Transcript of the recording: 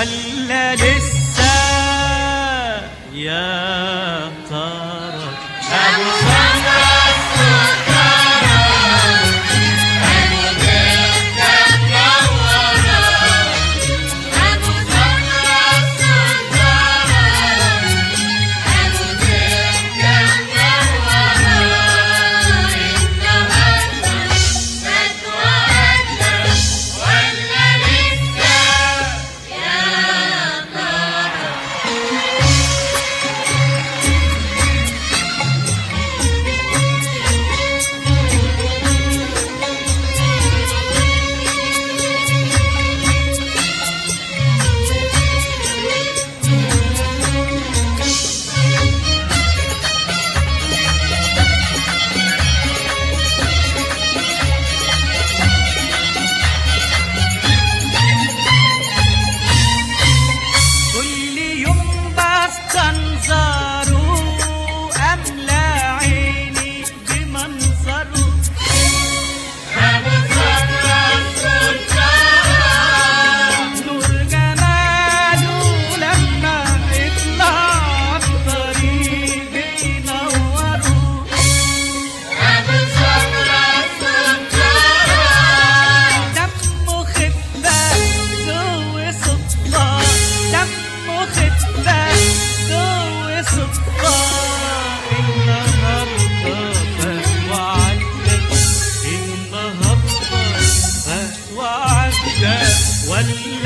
ولا You.